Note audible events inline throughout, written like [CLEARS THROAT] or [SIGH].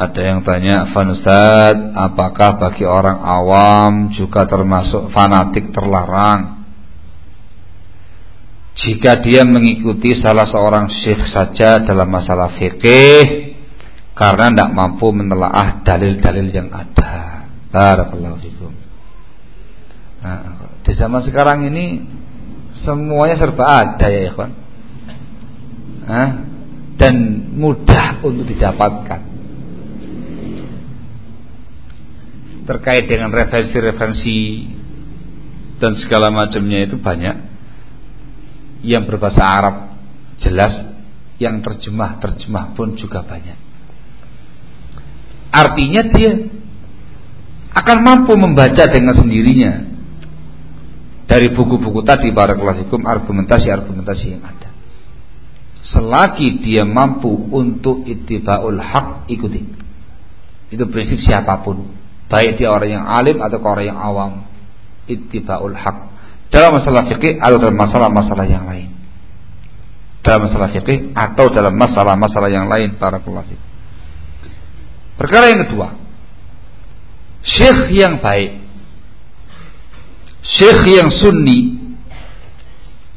Ada yang tanya, Van Ustaz, apakah bagi orang awam juga termasuk fanatik terlarang? Jika dia mengikuti salah seorang syekh saja dalam masalah fikih karena tidak mampu menelaah dalil-dalil yang ada. Barakallahu fikum. Nah, di zaman sekarang ini semuanya serba ada ya, ikhwan. Nah, dan mudah untuk didapatkan. Terkait dengan referensi-referensi dan segala macamnya itu banyak. Yang berbahasa Arab jelas yang terjemah-terjemah pun juga banyak. Artinya dia akan mampu membaca dengan sendirinya dari buku-buku tadi para klasikum argumentasi-argumentasi yang ada. Selagi dia mampu untuk ittibaul haq ikuti. Itu prinsip siapa pun baik dia orang yang alim atau orang yang awam. Ittibaul haq. Dalam masalah fikih atau dalam masalah-masalah yang lain. Dalam masalah fikih atau dalam masalah-masalah yang lain para fiqh perkara yang kedua. Syekh yang baik. Syekh yang sunni.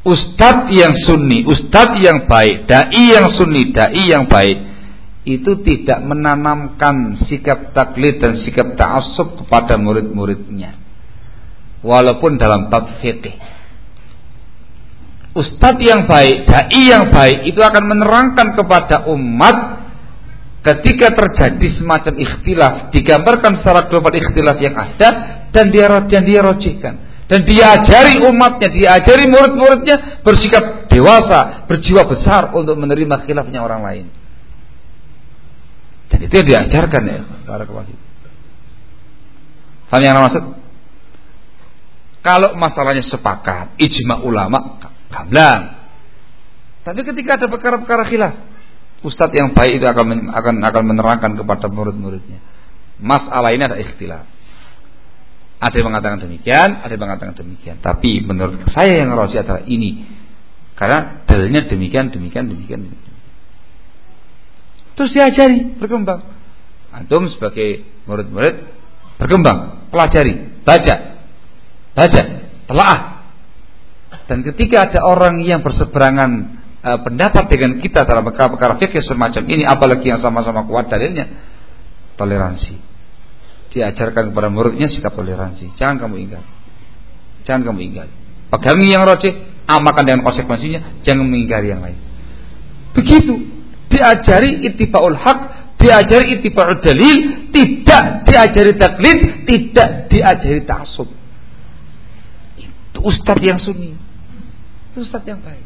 Ustadz yang sunni. Ustadz yang baik. Dai yang sunni. Dai yang baik itu tidak menanamkan sikap taklid dan sikap ta'assub kepada murid-muridnya. Walaupun dalam bab fikih Ustadz yang baik, dai yang baik itu akan menerangkan kepada umat ketika terjadi semacam ikhtilaf, digambarkan secara global ikhtilaf yang ada dan dia dan dia rojihkan dan diajari umatnya, diajari murid-muridnya bersikap dewasa, berjiwa besar untuk menerima khilafnya orang lain. Dan itu yang diajarkan ya para kewajib. Faham yang maksud? Kalau masalahnya sepakat, ijma ulama, gamblang. Tapi ketika ada perkara-perkara khilaf, ustadz yang baik itu akan akan akan menerangkan kepada murid-muridnya. Masalah ini ada ikhtilaf. Ada yang mengatakan demikian, ada yang mengatakan demikian. Tapi menurut saya yang rajih adalah ini. Karena dalilnya demikian, demikian, demikian, demikian. Terus diajari, berkembang. Antum sebagai murid-murid berkembang, pelajari, baca, baca, telaah. Dan ketika ada orang yang berseberangan e, pendapat dengan kita dalam perkara-perkara fikih semacam ini, apalagi yang sama-sama kuat dalilnya, toleransi. Diajarkan kepada muridnya sikap toleransi. Jangan kamu ingat. Jangan kamu ingat. Pegangi yang rojih, amalkan dengan konsekuensinya, jangan mengingkari yang lain. Begitu diajari ittibaul haq, diajari ittibaul dalil, tidak diajari taklid, tidak diajari ta'assub. Itu ustaz yang sunni. Itu ustaz yang baik.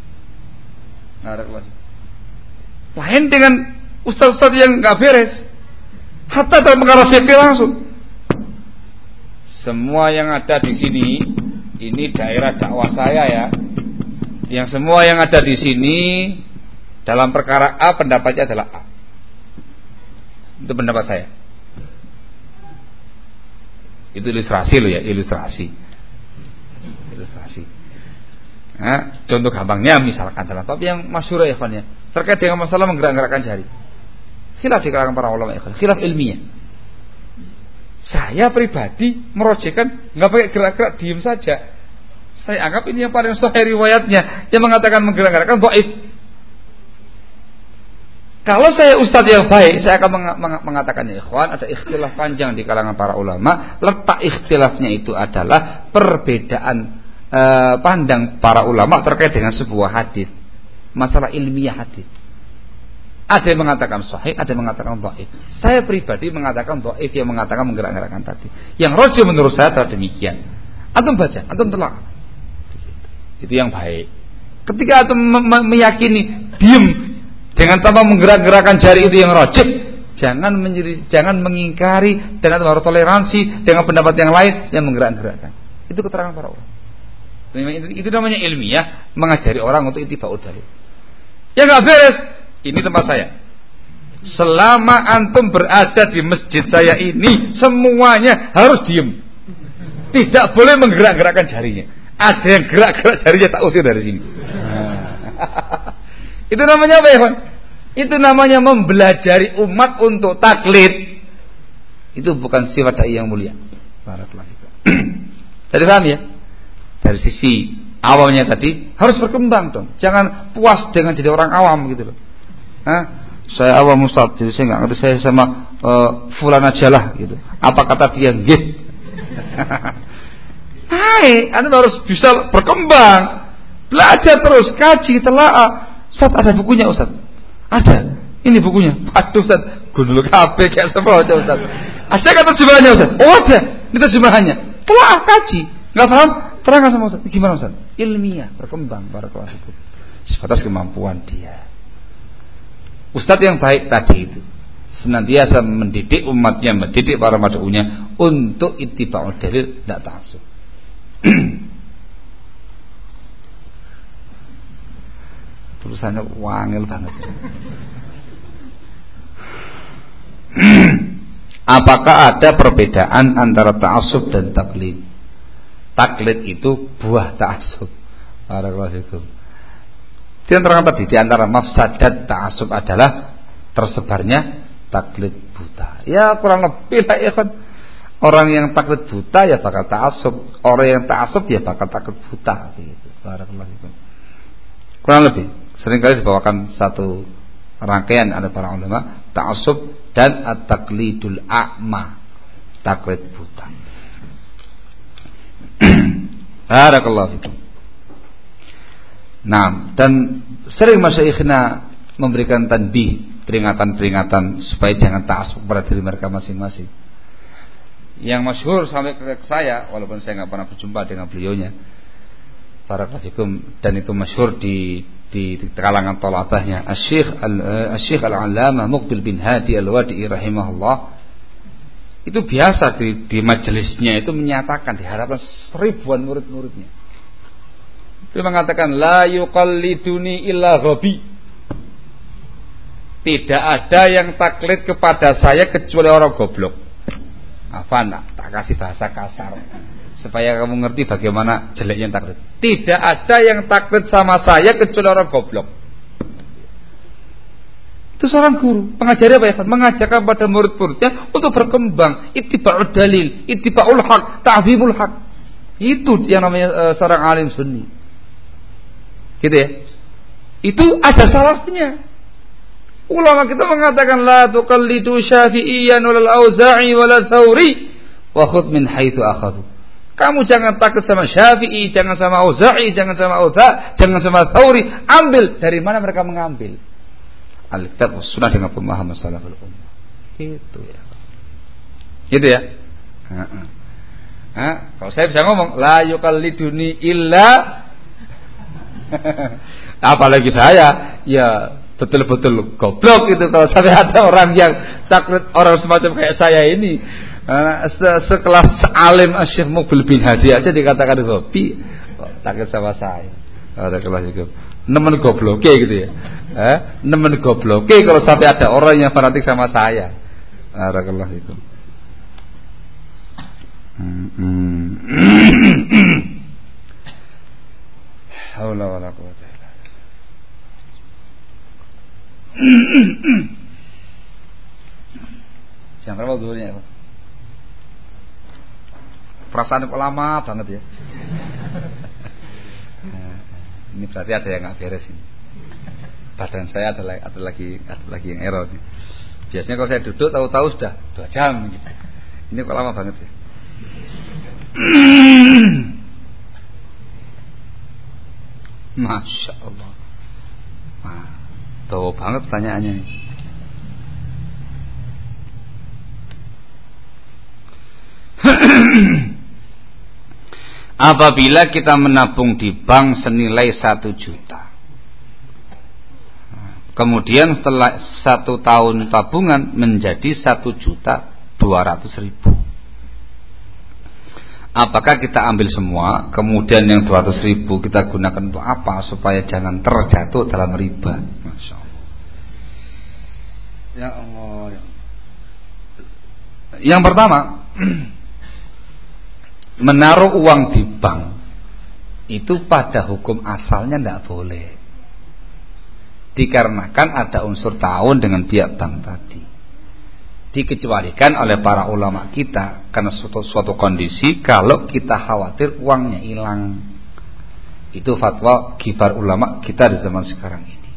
Lain dengan ustaz-ustaz yang nggak beres. Hatta dalam perkara fikih langsung. Semua yang ada di sini ini daerah dakwah saya ya. Yang semua yang ada di sini dalam perkara A pendapatnya adalah A. Itu pendapat saya. Itu ilustrasi loh ya, ilustrasi. Ilustrasi. Nah, contoh gampangnya misalkan dalam bab yang masyhur ya ya, terkait dengan masalah menggerak-gerakkan jari. Khilaf di kalangan para ulama ya, khilaf ilmiah. Saya pribadi merojekan nggak pakai gerak-gerak diem saja. Saya anggap ini yang paling sahih riwayatnya yang mengatakan menggerak-gerakkan dhaif. Kalau saya ustadz yang baik, saya akan mengatakannya ikhwan, ada ikhtilaf panjang di kalangan para ulama. Letak ikhtilafnya itu adalah perbedaan e, pandang para ulama terkait dengan sebuah hadis. Masalah ilmiah hadis. Ada yang mengatakan sahih, ada yang mengatakan dhaif. Saya pribadi mengatakan dhaif yang mengatakan menggerak-gerakkan tadi. Yang rojo menurut saya adalah demikian. Antum baca, antum telah. Itu yang baik. Ketika antum meyakini, diem dengan tanpa menggerak-gerakkan jari itu yang rojib, jangan menjadi, jangan mengingkari dengan harus toleransi dengan pendapat yang lain yang menggerak-gerakkan. Itu keterangan para ulama. Itu, itu namanya ilmiah mengajari orang untuk itibau dalil. Ya nggak beres. Ini tempat saya. Selama antum berada di masjid saya ini, semuanya harus diem. Tidak boleh menggerak-gerakkan jarinya. Ada yang gerak-gerak jarinya tak usir dari sini. [LAUGHS] [LAUGHS] Itu namanya apa ya, Itu namanya mempelajari umat untuk taklid. Itu bukan sifat dai yang mulia. [CLEARS THROAT] Jadi paham ya? Dari sisi awamnya tadi harus berkembang dong. Jangan puas dengan jadi orang awam gitu loh. Hah? Saya awam Ustaz, jadi saya nggak ngerti saya sama uh, fulan aja lah gitu. Apa kata dia? Nggih. [LAUGHS] Hai, Anda harus bisa berkembang. Belajar terus, kaji, telaah. Ustaz ada bukunya Ustaz. Ada. Ini bukunya. Aduh Ustaz, gundul kabeh kayak semua Ustaz. Ada kata terjemahannya Ustaz? Oh ada. Ini terjemahannya. Telaah kaji. Enggak paham? Terangkan sama Ustaz. Gimana Ustaz? Ilmiah, berkembang barakallahu fikum. Sebatas kemampuan dia. Ustadz yang baik tadi itu senantiasa mendidik umatnya, mendidik para madu'unya untuk ittiba'ul dalil tidak taksub. [CLEARS THROAT] Tulisannya wangil banget. [CLEARS THROAT] Apakah ada perbedaan antara ta'assub dan taklid? Taklid itu buah ta'assub. Barakallahu Di antara tadi di antara mafsadat ta'assub adalah tersebarnya taklid buta. Ya kurang lebih lah ya kan. Orang yang taklid buta ya bakal ta'assub, orang yang ta'assub ya bakal taklid buta gitu. Barakallahu Kurang lebih sering kali dibawakan satu rangkaian ada para ulama ta'assub dan at-taqlidul a'ma taklid buta. [CLEARS THROAT] Barakallahu fikum. Nah, dan sering masyayikhna memberikan tanbih peringatan-peringatan supaya jangan ta'assub pada diri mereka masing-masing. Yang masyhur sampai ke saya, walaupun saya nggak pernah berjumpa dengan beliaunya, para kafikum dan itu masyhur di di, kalangan tolabahnya Asyikh Al-Asyikh eh, Al-Allamah Muqbil bin Hadi Al-Wadi'i rahimahullah itu biasa di, di majelisnya itu menyatakan di hadapan seribuan murid-muridnya. Dia mengatakan la yuqalliduni illa ghabi tidak ada yang taklid kepada saya kecuali orang goblok. Apa nak? Tak kasih bahasa kasar supaya kamu ngerti bagaimana jeleknya taklid. Tidak ada yang taklid sama saya kecuali orang goblok. Itu seorang guru, pengajar apa ya? Mengajarkan pada murid-muridnya untuk berkembang, ittiba'ud dalil, ittiba'ul haq, ta'zimul haq. Itu yang namanya uh, seorang alim sunni. Gitu ya. Itu ada salahnya. Ulama kita mengatakan la tuqallidu syafi'iyyan wal auza'i wal thawri wa khudh min haitsu akhadhu. Kamu jangan takut sama Syafi'i, jangan sama Auza'i, jangan sama Auza, jangan sama Thawri. Ambil dari mana mereka mengambil. Alkitab sunnah dengan pemahaman salaful ummah. Gitu ya. Gitu ya. Ha -ha. Kalau saya bisa ngomong la yukalliduni illa [LAUGHS] apalagi saya ya betul-betul goblok itu kalau sampai ada orang yang takut orang semacam kayak saya ini se sekelas alim Syekh Mubil bin Hadi aja dikatakan gobi takut sama saya? Ada kelas itu. Nemen goblok gitu ya. Eh, nemen goblok kalau sampai ada orang yang fanatik sama saya. Ada kelas itu. Hmm, hmm. [CLEARS THROAT] Quwata [CLEARS THROAT] berapa dulunya ya? Perasaan kok lama banget ya. Nah, ini berarti ada yang nggak beres ini. Badan saya ada, ada lagi ada lagi yang error nih. Biasanya kalau saya duduk tahu-tahu sudah dua jam gitu. Ini kok lama banget ya. Masya Allah. Nah. Tahu banget pertanyaannya. Apabila kita menabung di bank senilai satu juta Kemudian setelah satu tahun tabungan menjadi satu juta dua ratus ribu Apakah kita ambil semua Kemudian yang dua ratus ribu kita gunakan untuk apa Supaya jangan terjatuh dalam riba Masya Ya Allah. Ya. Yang pertama, [CLEARS THROAT] menaruh uang di bank itu pada hukum asalnya tidak boleh. Dikarenakan ada unsur tahun dengan pihak bank tadi. dikecualikan oleh para ulama kita karena suatu suatu kondisi kalau kita khawatir uangnya hilang itu fatwa kibar ulama kita di zaman sekarang ini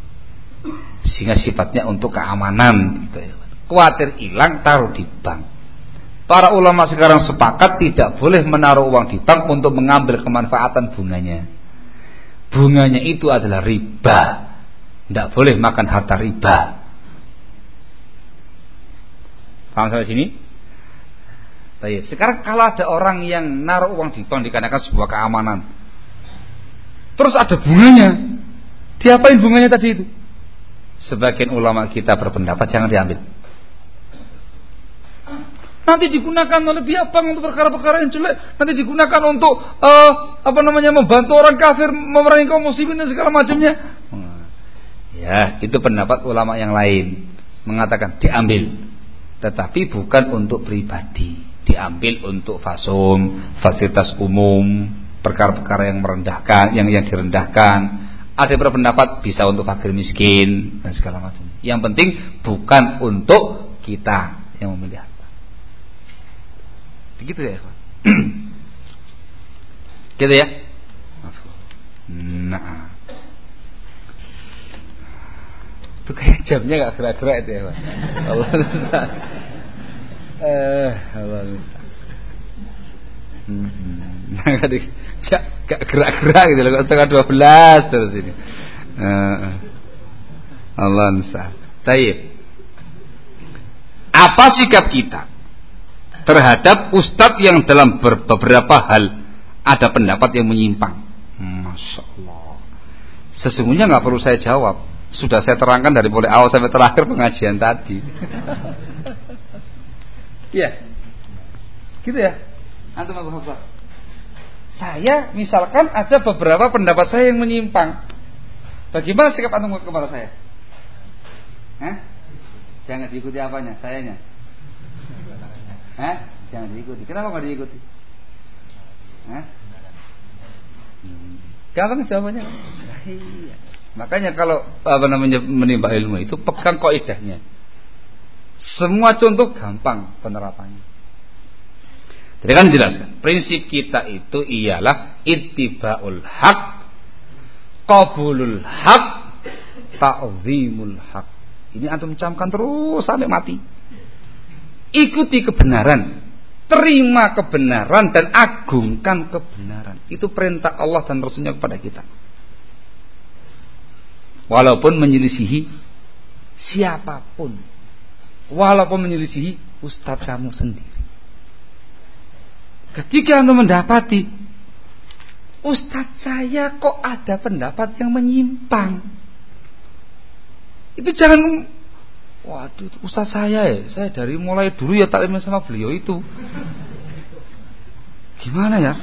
sehingga sifatnya untuk keamanan gitu ya khawatir hilang taruh di bank para ulama sekarang sepakat tidak boleh menaruh uang di bank untuk mengambil kemanfaatan bunganya bunganya itu adalah riba tidak boleh makan harta riba Paham sampai sini? Baik. Sekarang kalau ada orang yang naruh uang di bank dikarenakan sebuah keamanan, terus ada bunganya, diapain bunganya tadi itu? Sebagian ulama kita berpendapat jangan diambil. Nanti digunakan oleh pihak bank untuk perkara-perkara yang jelek. Nanti digunakan untuk uh, apa namanya membantu orang kafir memerangi kaum muslimin dan segala macamnya. Ya, itu pendapat ulama yang lain. Mengatakan diambil. Tetapi bukan untuk pribadi. Diambil untuk fasum fasilitas umum perkara-perkara yang merendahkan yang yang direndahkan. Ada yang berpendapat bisa untuk fakir miskin dan segala macam yang penting bukan untuk kita yang memilih begitu ya [CLEARS THROAT] gitu ya nah itu kayak jamnya gak gerak-gerak itu ya Pak. Allah [LAUGHS] Eh, Allah Hmm, nah, gak, gak gerak-gerak gitu loh, tengah 12 terus ini. Uh, Allah nusah. Taib. Apa sikap kita terhadap ustadz yang dalam beberapa hal ada pendapat yang menyimpang? Masya Allah. Sesungguhnya nggak perlu saya jawab sudah saya terangkan dari mulai awal sampai terakhir pengajian tadi. [LAUGHS] Iya. gitu ya. Antum Abu Hafsah. Saya misalkan ada beberapa pendapat saya yang menyimpang. Bagaimana sikap antum kepada saya? Hah? Jangan diikuti apanya? Sayanya. Hah? Jangan diikuti. Kenapa nggak diikuti? Hah? Hmm. Gampang jawabannya. Iya. Makanya kalau apa namanya menimba ilmu itu pegang kaidahnya. Semua contoh gampang penerapannya. Jadi kan jelaskan, prinsip kita itu ialah ittibaul haq, qabulul haq, ta'zimul haq. Ini antum camkan terus sampai mati. Ikuti kebenaran, terima kebenaran dan agungkan kebenaran. Itu perintah Allah dan Rasulnya kepada kita. Walaupun menyelisihi siapa pun. Walaupun menyelisihi ustadz kamu sendiri. Ketika anda mendapati ustadz saya kok ada pendapat yang menyimpang? Itu jangan waduh ustadz saya ya saya dari mulai dulu ya taklim sama beliau itu gimana ya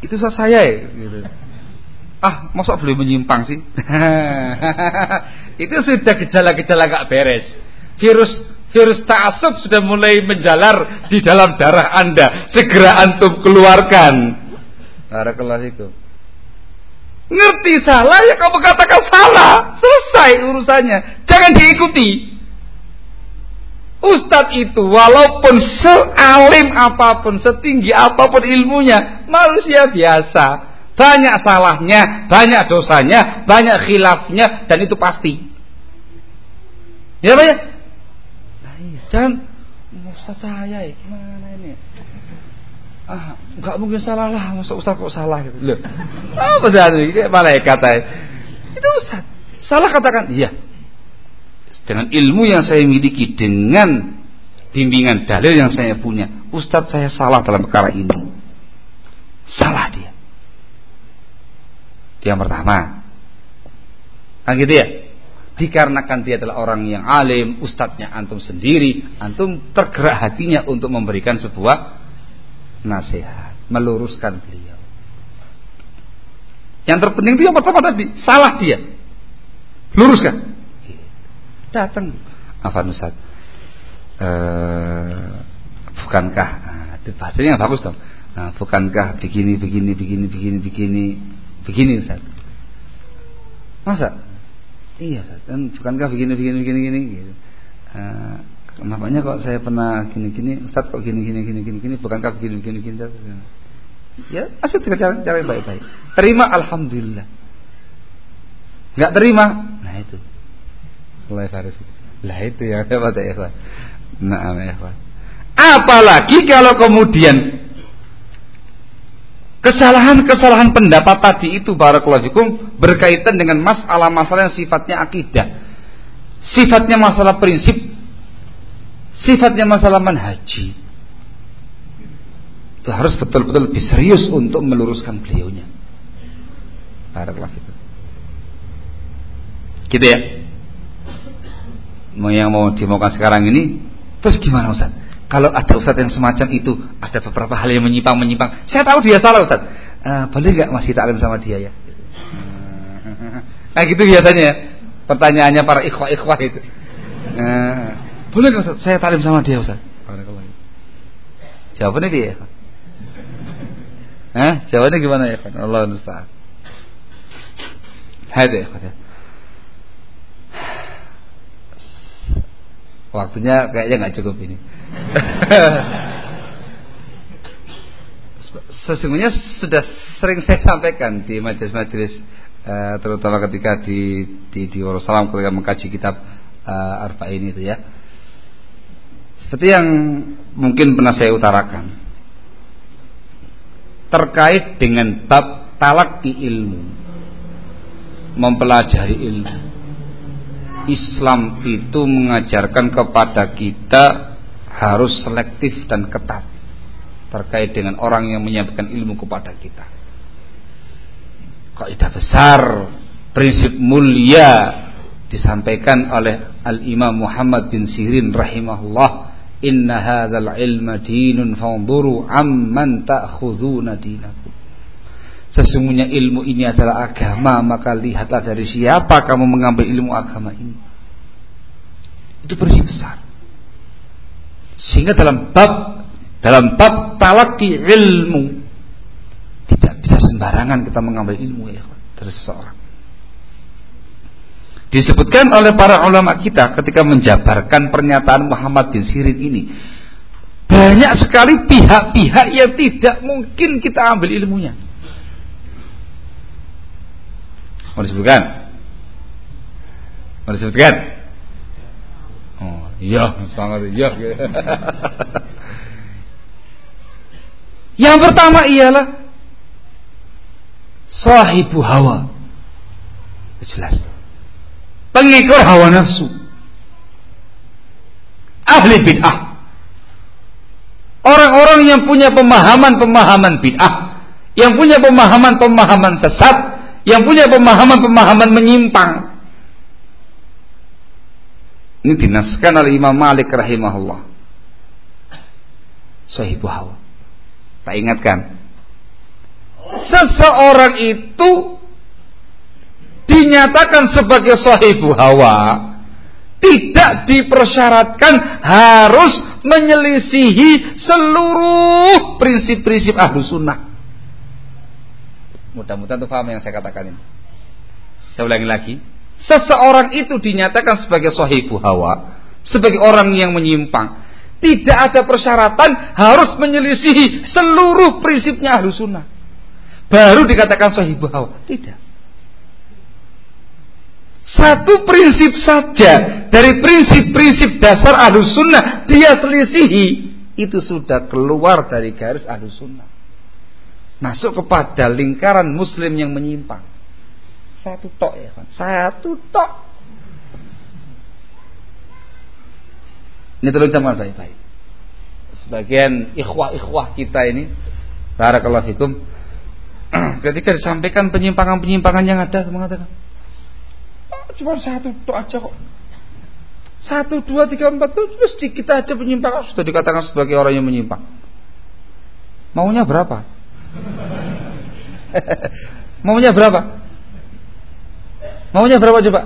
itu ustadz saya ya gitu Ah, masa boleh menyimpang sih? [LAUGHS] itu sudah gejala-gejala gak beres. Virus virus ta'asub sudah mulai menjalar di dalam darah Anda. Segera antum keluarkan. Barakallahu itu. Ngerti salah ya kamu katakan salah. Selesai urusannya. Jangan diikuti. Ustadz itu walaupun sealim apa pun, setinggi apa pun ilmunya, manusia biasa banyak salahnya, banyak dosanya, banyak khilafnya dan itu pasti. Ya Pak ya? Nah, iya. Jangan Ustaz saya ya, gimana ini? Ah, enggak mungkin salah lah, Ustaz Ustaz kok salah gitu. Loh. Apa sih ini? Malaikat. Itu Ustaz. Salah katakan, iya. Dengan ilmu yang saya miliki, dengan bimbingan dalil yang saya punya, Ustaz saya salah dalam perkara ini. Salah dia. Yang pertama. Kan gitu ya? Dikarenakan dia adalah orang yang alim, ustadznya antum sendiri, antum tergerak hatinya untuk memberikan sebuah nasihat, meluruskan beliau. Yang terpenting itu yang pertama tadi, salah dia. Luruskan. Datang Afan Ustaz. Uh, bukankah nah, itu bahasanya yang bagus dong. Nah, bukankah begini begini begini begini begini Begini Ustaz. Masa? Iya Ustaz. Dan bukankah begini begini begini begini gitu. Uh, Namanya kok saya pernah gini-gini, Ustaz kok gini-gini gini-gini gini, bukankah gini-gini gini. Ya, asal cara cara baik-baik. Terima alhamdulillah. Enggak terima, nah itu. Allah Lah itu ya, [LAUGHS] apa ya, Nah, ya, Apalagi kalau kemudian kesalahan-kesalahan pendapat tadi itu barakallahu berkaitan dengan masalah-masalah yang sifatnya akidah. Sifatnya masalah prinsip, sifatnya masalah manhaji. Itu harus betul-betul lebih serius untuk meluruskan beliaunya. Barakallahu itu. Gitu ya. Mau yang mau dimaukan sekarang ini, terus gimana Ustaz? Kalau ada ustadz yang semacam itu, ada beberapa hal yang menyimpang-menyimpang. Saya tahu dia salah ustadz. Uh, boleh nggak masih taklim sama dia ya? Nah gitu biasanya ya. Pertanyaannya para ikhwah-ikhwah itu. Uh, boleh nggak ustadz? Saya taklim sama dia ustadz. Jawabannya dia. Hah? Jawabannya gimana ya? Allah musta'an. Hadi ya. Waktunya kayaknya nggak cukup ini. Sesungguhnya sudah sering saya sampaikan di majelis-majelis uh, terutama ketika di di di Warosalam ketika mengkaji kitab uh, Arba'in itu ya. Seperti yang mungkin pernah saya utarakan terkait dengan bab talak di ilmu mempelajari ilmu Islam itu mengajarkan kepada kita harus selektif dan ketat terkait dengan orang yang menyampaikan ilmu kepada kita. Kaidah besar, prinsip mulia disampaikan oleh Al-Imam Muhammad bin Sirin rahimahullah, "Inna hadzal ilma dinun fanzuru amman ta'khuduna dinakum." Sesungguhnya ilmu ini adalah agama, maka lihatlah dari siapa kamu mengambil ilmu agama ini. Itu prinsip besar. Sehingga dalam bab dalam bab talaki ilmu tidak bisa sembarangan kita mengambil ilmu ya dari seseorang. Disebutkan oleh para ulama kita ketika menjabarkan pernyataan Muhammad bin Sirin ini banyak sekali pihak-pihak yang tidak mungkin kita ambil ilmunya. Mau disebutkan? Mau disebutkan? Oh, iya, semangat iya. [LAUGHS] Yang pertama ialah sahibu hawa. Jelas. Pengikut hawa nafsu. Ahli bid'ah. Orang-orang yang punya pemahaman-pemahaman bid'ah, yang punya pemahaman-pemahaman sesat, yang punya pemahaman-pemahaman menyimpang, ini dinaskan oleh Imam Malik rahimahullah. Sahibu hawa. Tak ingatkan. Seseorang itu dinyatakan sebagai sahibu hawa tidak dipersyaratkan harus menyelisihi seluruh prinsip-prinsip ahlu sunnah. Mudah-mudahan itu paham yang saya katakan ini. Saya ulangi lagi seseorang itu dinyatakan sebagai sahibu hawa, sebagai orang yang menyimpang, tidak ada persyaratan harus menyelisihi seluruh prinsipnya ahlu sunnah. Baru dikatakan sahibu hawa. Tidak. Satu prinsip saja dari prinsip-prinsip dasar ahlu sunnah dia selisihi itu sudah keluar dari garis ahlu sunnah. Masuk kepada lingkaran muslim yang menyimpang. Satu tok ya kan. Satu tok. Ini tolong camkan baik-baik. Sebagian ikhwah-ikhwah kita ini Barakallahu fikum [CLEARS THROAT] ketika disampaikan penyimpangan-penyimpangan yang ada mengatakan oh, cuma satu tok aja kok satu dua tiga empat itu sedikit aja penyimpangan sudah dikatakan sebagai orang yang menyimpang maunya berapa [LAUGHS] maunya berapa Maunya berapa coba?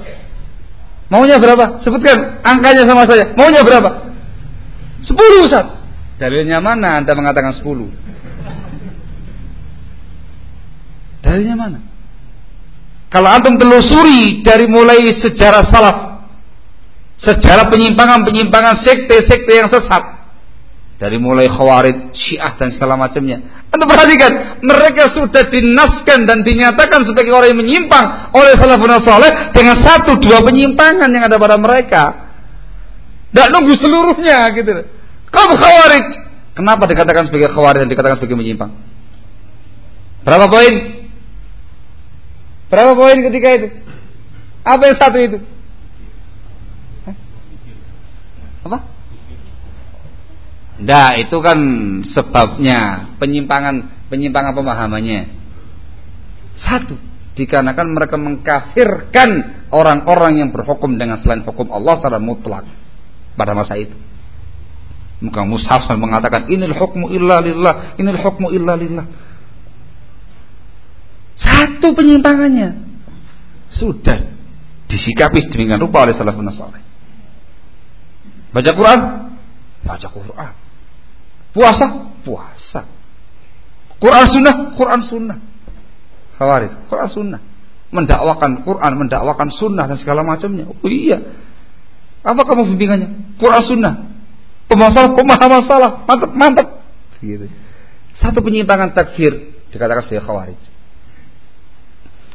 Maunya berapa? Sebutkan angkanya sama saya. Maunya berapa? Sepuluh Ustaz. Dalilnya mana Anda mengatakan sepuluh? Dalilnya mana? Kalau antum telusuri dari mulai sejarah salaf sejarah penyimpangan-penyimpangan sekte-sekte yang sesat dari mulai khawarij, syiah dan segala macamnya. Anda perhatikan, mereka sudah dinaskan dan dinyatakan sebagai orang yang menyimpang oleh salafun soleh dengan satu dua penyimpangan yang ada pada mereka. Tidak nunggu seluruhnya gitu. Kamu khawarij. Kenapa dikatakan sebagai khawarij dan dikatakan sebagai menyimpang? Berapa poin? Berapa poin ketika itu? Apa yang satu itu? Apa? Nah, itu kan sebabnya penyimpangan penyimpangan pemahamannya. Satu, dikarenakan mereka mengkafirkan orang-orang yang berhukum dengan selain hukum Allah secara mutlak pada masa itu. Muka mushaf mengatakan inil hukmu illa lillah, inil hukmu illa lillah. Satu penyimpangannya sudah disikapi demikian rupa oleh salafun saleh. Baca Quran, baca Quran. Puasa, puasa. Quran sunnah, Quran sunnah. Khawarij, Quran sunnah. Mendakwakan Quran, mendakwakan sunnah dan segala macamnya. Oh iya. Apa kamu bimbingannya? Quran sunnah. Pemasalah, pemahaman salah. Mantap, mantap. Gitu. Satu penyimpangan takfir dikatakan sebagai khawarij.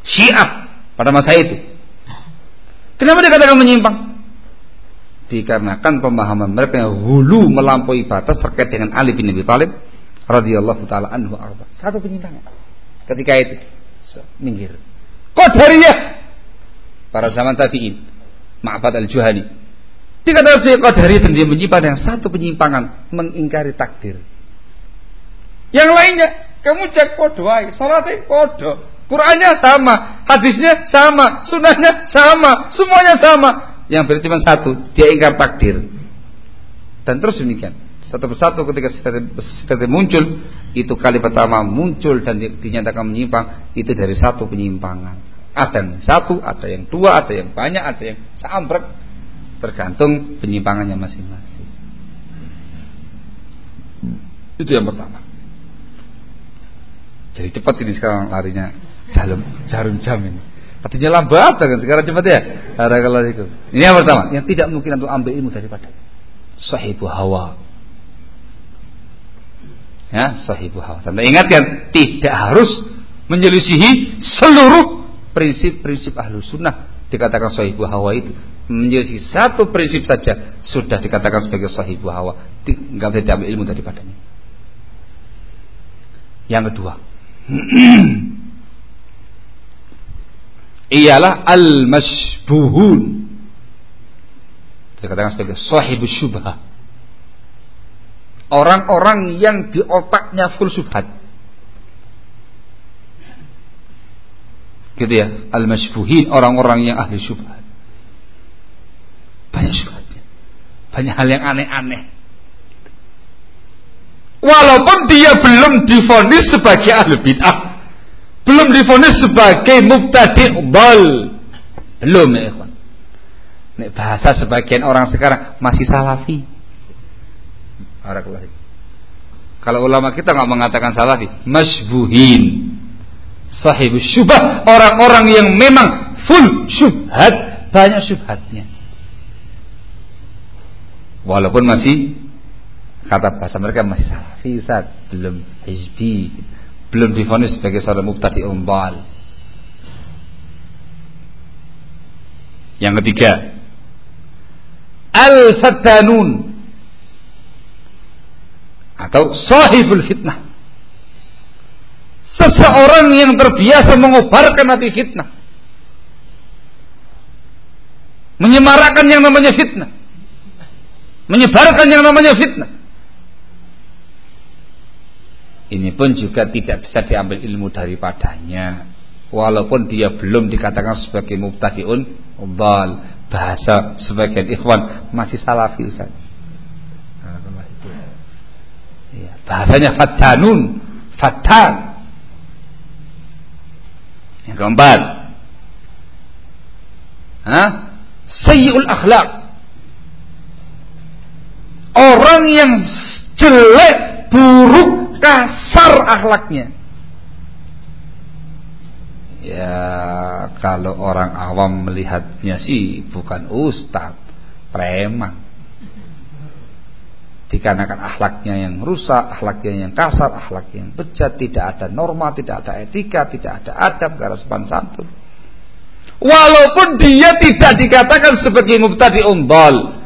Syiah pada masa itu. Kenapa dikatakan menyimpang? Dikarenakan pemahaman mereka yang hulu melampaui batas terkait dengan Ali bin Abi Thalib radhiyallahu taala anhu arba. Satu penyimpangan. Ketika itu minggir. Qadariyah para zaman tabi'in Ma'bad al-Juhani dikatakan sebagai Qadariyah dan dia menyimpan yang satu penyimpangan mengingkari takdir. Yang lainnya kamu cek podo aja, salatnya podo, Qurannya sama, hadisnya sama, sunnahnya sama, semuanya sama yang beda cuma satu, dia ingkar takdir. Dan terus demikian. Satu persatu ketika sifat muncul, itu kali pertama muncul dan dinyatakan menyimpang, itu dari satu penyimpangan. Ada yang satu, ada yang dua, ada yang banyak, ada yang sambrek. Tergantung penyimpangannya masing-masing. Itu yang pertama. Jadi cepat ini sekarang larinya jarum, jarum jam ini. Artinya lambat kan sekarang cepat ya. itu. Ini yang pertama, yang tidak mungkin untuk ambil ilmu daripada sahibu hawa. Ya, sahibu hawa. Dan ingatkan, tidak harus menyelisihi seluruh prinsip-prinsip ahlu sunnah dikatakan sahibu hawa itu menjadi satu prinsip saja sudah dikatakan sebagai sahibu hawa nggak bisa diambil ilmu daripadanya yang kedua [CLEARS THROAT] ialah al-masbuhun. Dikatakan sebagai sahibus syubhah. Orang-orang yang di otaknya full subhat. Gitu ya, al-masbuhin, orang-orang yang ahli syubhat. Banyak syubhatnya. Banyak hal yang aneh-aneh. Walaupun dia belum difonis sebagai ahli bid'ah, belum difonis sebagai mubtadi' bal. Belum ya ikhwan. Nek bahasa sebagian orang sekarang masih salafi. Barakallahu Kalau ulama kita nggak mengatakan salafi, masbuhin. Sahib syubhat, orang-orang yang memang full syubhat, banyak syubhatnya. Walaupun masih kata bahasa mereka masih salafi, saat belum hizbi belum difonis sebagai seorang mubtadi umbal. Yang ketiga, al-fattanun atau sahibul fitnah. Seseorang yang terbiasa mengobarkan hati fitnah. Menyemarakkan yang namanya fitnah. Menyebarkan yang namanya fitnah ini pun juga tidak bisa diambil ilmu daripadanya. Walaupun dia belum dikatakan sebagai mubtadiun dhal bahasa sebagian ikhwan masih salafi Ustaz. Ya, bahasanya fatanun fatan. Yang keempat. Hah? sayyul akhlak. Orang yang jelek buruk kasar akhlaknya. Ya kalau orang awam melihatnya sih bukan ustaz, preman dikarenakan akhlaknya yang rusak, akhlaknya yang kasar, akhlak yang bejat, tidak ada norma, tidak ada etika, tidak ada adab, gara sopan santun. Walaupun dia tidak dikatakan sebagai mubtadi umbal,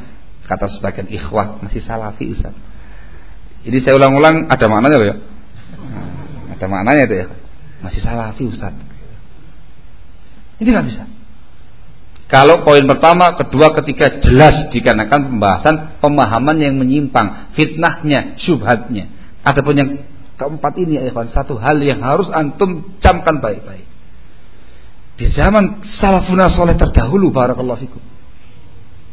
kata sebagian ikhwah masih salafi Ustaz. Ini saya ulang-ulang ada maknanya loh ya. Ada maknanya itu ya. Masih salafi Ustaz. Ini nggak bisa. Kalau poin pertama, kedua, ketiga jelas dikarenakan pembahasan pemahaman yang menyimpang, fitnahnya, syubhatnya. Adapun yang keempat ini ya satu hal yang harus antum camkan baik-baik. Di zaman salafun soleh terdahulu barakallahu fikum.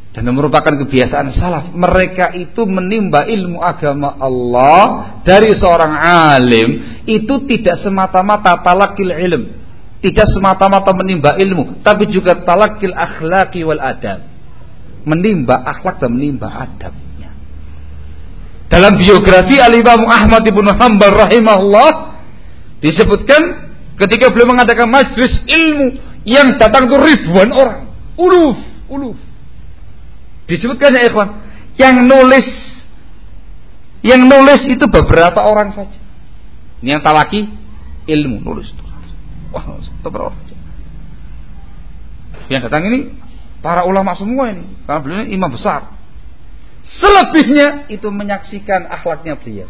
Dan merupakan kebiasaan salaf. Mereka itu menimba ilmu agama Allah dari seorang alim itu tidak semata-mata talakil ilm tidak semata-mata menimba ilmu, tapi juga talakil akhlaki wal adab. Menimba akhlak dan menimba adabnya. Dalam biografi Al-Imam Ahmad ibn Hanbal rahimahullah disebutkan ketika beliau mengadakan majlis ilmu yang datang itu ribuan orang, uluf, uluf. Disebutkan ya ikhwan, yang nulis yang nulis itu beberapa orang saja. Ini yang talaki ilmu nulis itu. Wah, beberapa orang. Yang datang ini para ulama semua ini, karena beliau ini imam besar. Selebihnya itu menyaksikan akhlaknya beliau.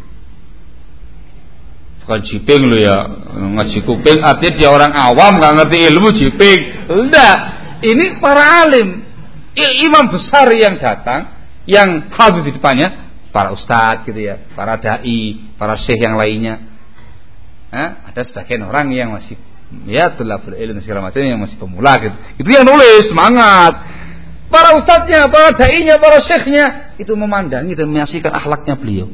Bukan jiping lo ya, ngaji kuping artinya dia orang awam nggak ngerti ilmu jiping. Enggak, ini para alim, imam besar yang datang, yang hadir di depannya, para ustadz gitu ya, para dai, para syekh yang lainnya. Nah, ada sebagian orang yang masih ya tulabul ilmu segala macam yang masih pemula gitu. Itu yang nulis semangat. Para ustadznya, para dai-nya, para syekhnya itu memandangi dan menyaksikan akhlaknya beliau.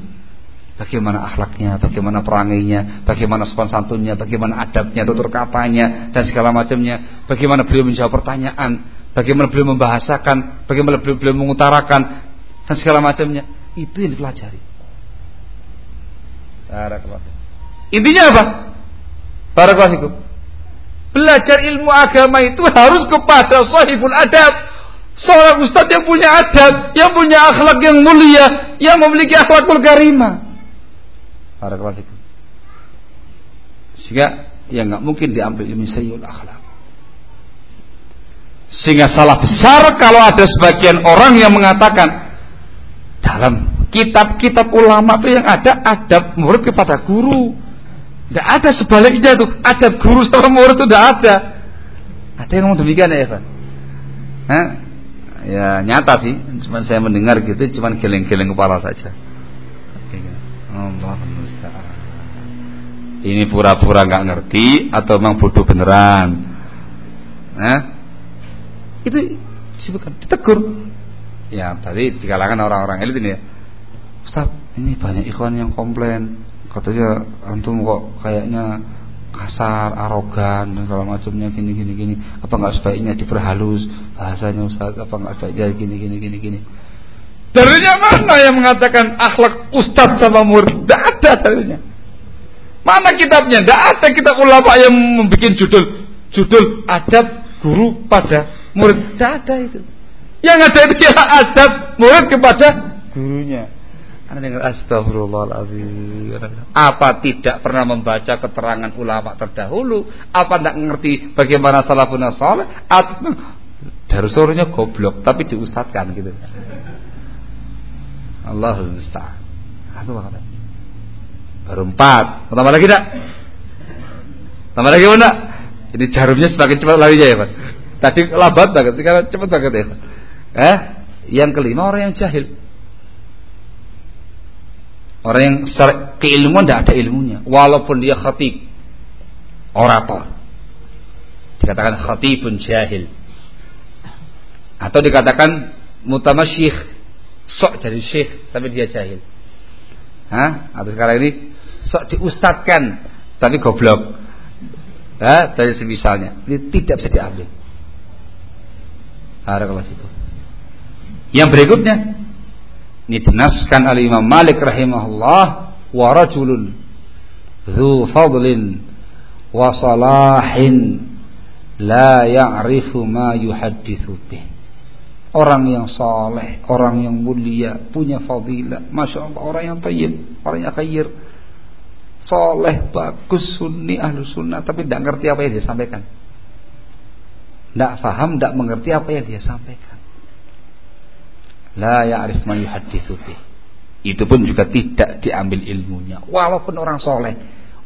Bagaimana akhlaknya, bagaimana perangainya, bagaimana sopan santunnya, bagaimana adabnya, tutur katanya dan segala macamnya. Bagaimana beliau menjawab pertanyaan, bagaimana beliau membahasakan, bagaimana beliau, beliau mengutarakan dan segala macamnya. Itu yang dipelajari. Intinya apa? Barakallahu Belajar ilmu agama itu harus kepada sahibul adab. Seorang ustadz yang punya adab, yang punya akhlak yang mulia, yang memiliki akhlakul karimah. Barakallahu Sehingga yang nggak mungkin diambil ilmu sayyul akhlak. Sehingga salah besar kalau ada sebagian orang yang mengatakan dalam kitab-kitab ulama itu yang ada adab murid kepada guru. Tidak ada sebaliknya tuh. Ada guru sama murid itu tidak ada. Ada yang ngomong demikian ya Evan? Ya nyata sih. Cuman saya mendengar gitu. Cuman geleng-geleng kepala saja. Allah Ini pura-pura nggak ngerti atau memang bodoh beneran? Nah, itu disebutkan ditegur. Ya tadi di kalangan orang-orang elit ini ya. Ustaz, ini banyak ikhwan yang komplain katanya antum kok kayaknya kasar, arogan dan segala macamnya gini gini gini. Apa nggak sebaiknya diperhalus bahasanya Ustaz? Apa nggak sebaiknya gini gini gini gini? Darinya mana yang mengatakan akhlak Ustaz sama murid? Tidak ada darinya. Mana kitabnya? Tidak ada kitab ulama yang membuat judul judul adab guru pada murid. Tidak ada itu. Yang ada itu ya adab murid kepada gurunya. Anda dengar astagfirullahaladzim. Apa tidak pernah membaca keterangan ulama terdahulu? Apa tidak mengerti bagaimana salafun saleh? Atau darusurnya goblok tapi diustadkan gitu. Allahul musta'an. Makanya. Baru empat. Tambah lagi tidak? Tambah lagi mana? Jadi jarumnya semakin cepat larinya ya Pak. Tadi lambat banget, sekarang cepat banget ya. Eh? Yang kelima orang yang jahil. Orang yang keilmuan tidak ada ilmunya, walaupun dia khatib, orator. Dikatakan khatibun jahil. Atau dikatakan mutamasyikh, sok jadi syekh tapi dia jahil. Hah? Atau sekarang ini sok diustadkan tapi goblok. Hah? Dari semisalnya. Ini tidak bisa diambil. Yang berikutnya ini dinaskan oleh Imam Malik rahimahullah wa rajulun dzu fadlin wa salahin la ya'rifu ma yuhaddithu bih. orang yang soleh, orang yang mulia, punya fadilah, masya Allah, orang yang tayyib, orang yang khair, soleh, bagus, sunni, ahlu sunnah, tapi tidak ngerti apa yang dia sampaikan, tidak faham, tidak mengerti apa yang dia sampaikan. La ya'rif ma yuhadithu Itu pun juga tidak diambil ilmunya, walaupun orang soleh,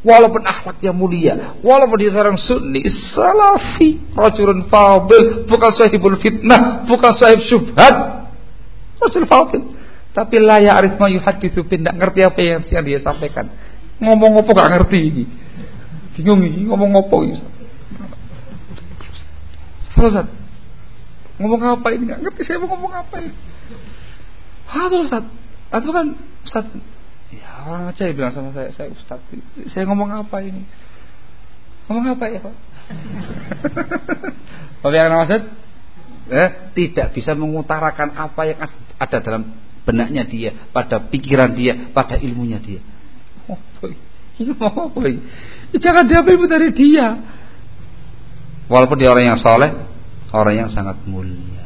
walaupun akhlaknya mulia, walaupun dia seorang sunni, salafi, rajulun fadil, bukan sahibul fitnah, bukan sahib syubhat, rajul fadil. Tapi layak arif ma yuhadithu tidak ngerti apa yang, yang dia sampaikan. Ngomong apa gak ngerti ini. Bingung ini, ngomong apa ini. Ustaz, ngomong apa ini? Gak ngerti saya mau ngomong apa ini. Halo Ustaz, atau kan Ustaz Ya orang aja bilang sama saya, saya Ustaz, saya ngomong apa ini? Ngomong apa ya Pak? [LAUGHS] Apa yang maksud? Eh, tidak bisa mengutarakan apa yang ada dalam benaknya dia, pada pikiran dia, pada ilmunya dia. Oh, boy. Mau apa ini? Jangan diambil dari dia. Walaupun dia orang yang soleh, orang yang sangat mulia.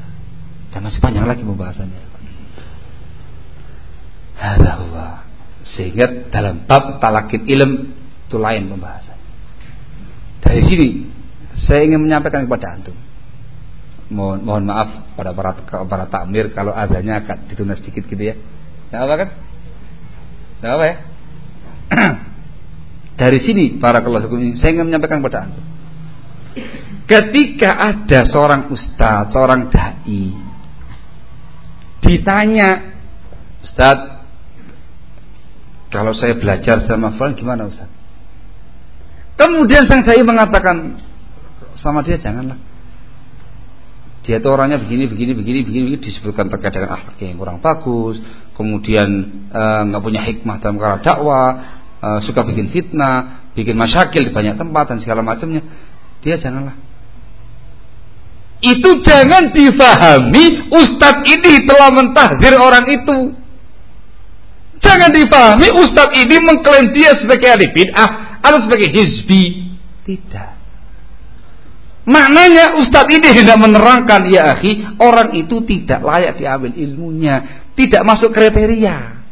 Dan masih panjang lagi pembahasannya. Hada sehingga dalam bab talakin ilm itu lain pembahasan. Dari sini saya ingin menyampaikan kepada antum. Mohon, mohon maaf pada para para takmir kalau adanya agak ditunda sedikit gitu ya. Tidak apa kan? Tidak apa ya? [CLEARS THROAT] Dari sini para kelas hukum ini saya ingin menyampaikan kepada antum. Ketika ada seorang ustadz, seorang dai ditanya, Ustadz kalau saya belajar sama Fulan gimana Ustaz? Kemudian sang dai mengatakan sama dia janganlah. Dia itu orangnya begini, begini, begini, begini, begini disebutkan terkait dengan akhlak yang kurang bagus, kemudian eh, nggak e, punya hikmah dalam cara dakwah, e, suka bikin fitnah, bikin masyakil di banyak tempat dan segala macamnya. Dia janganlah. Itu jangan difahami Ustadz ini telah mentahdir orang itu. Jangan difahami Ustadz ini mengklaim dia sebagai ahli bid'ah atau sebagai hizbi. Tidak. Maknanya Ustadz ini hendak menerangkan ya akhi, orang itu tidak layak diambil ilmunya, tidak masuk kriteria.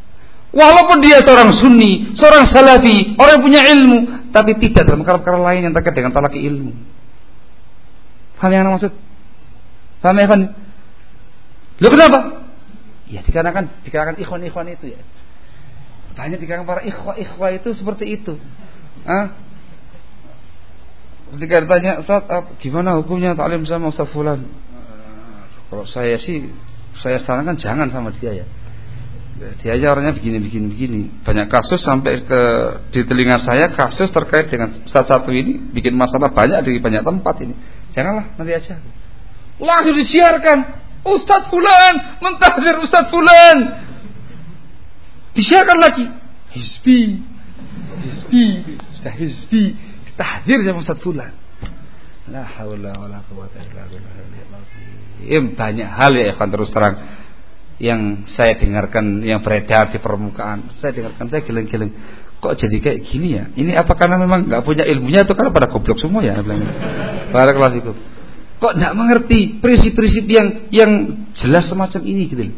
Walaupun dia seorang sunni, seorang salafi, orang yang punya ilmu, tapi tidak dalam perkara-perkara lain yang terkait dengan talaki ilmu. Paham yang maksud? Paham ya, Evan? Lu kenapa? Ya dikarenakan dikarenakan ikhwan-ikhwan itu ya. Banyak di kalangan para ikhwah-ikhwah itu seperti itu. Hah? Ketika ditanya Ustaz, gimana hukumnya taklim sama Ustaz Fulan? Kalau saya sih, saya sarankan jangan sama dia ya. Dia aja orangnya begini, begini, begini. Banyak kasus sampai ke di telinga saya kasus terkait dengan Ustaz satu ini bikin masalah banyak di banyak tempat ini. Janganlah nanti aja. Langsung disiarkan. Ustaz Fulan mentahdir Ustaz Fulan Disiarkan lagi. Hizbi. Hizbi. Sudah hizbi. Tahdir sama Ustaz Fulan. La haula wa quwata illa billah. Banyak hal ya ikhwan terus terang yang saya dengarkan yang beredar di permukaan. Saya dengarkan saya geleng-geleng. Kok jadi kayak gini ya? Ini apa karena memang nggak punya ilmunya atau karena pada goblok semua ya? Barakallahu fikum. Kok nggak mengerti prinsip-prinsip yang yang jelas semacam ini gitu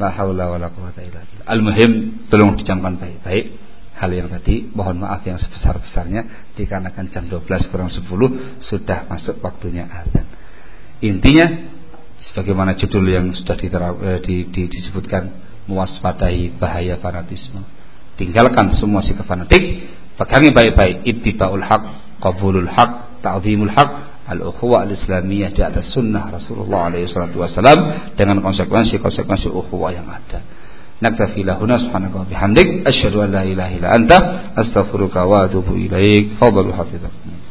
La haula wala quwata illa. Al-muhim tolong dicamkan baik-baik hal yang tadi mohon maaf yang sebesar-besarnya dikarenakan jam 12 kurang 10 sudah masuk waktunya azan. Intinya sebagaimana judul yang sudah diterap, eh, di, di, disebutkan mewaspadai bahaya fanatisme. Tinggalkan semua sikap fanatik, pegangi baik-baik ittibaul haq, qabulul haq, ta'zimul haq, al-ukhuwah al-islamiyah di atas sunnah Rasulullah alaihi wasallam dengan konsekuensi-konsekuensi ukhuwah yang ada. Naktafi lahuna subhanaka wa bihamdik asyhadu an la ilaha illa anta astaghfiruka wa atubu ilaik. Fadhalu hafizakum.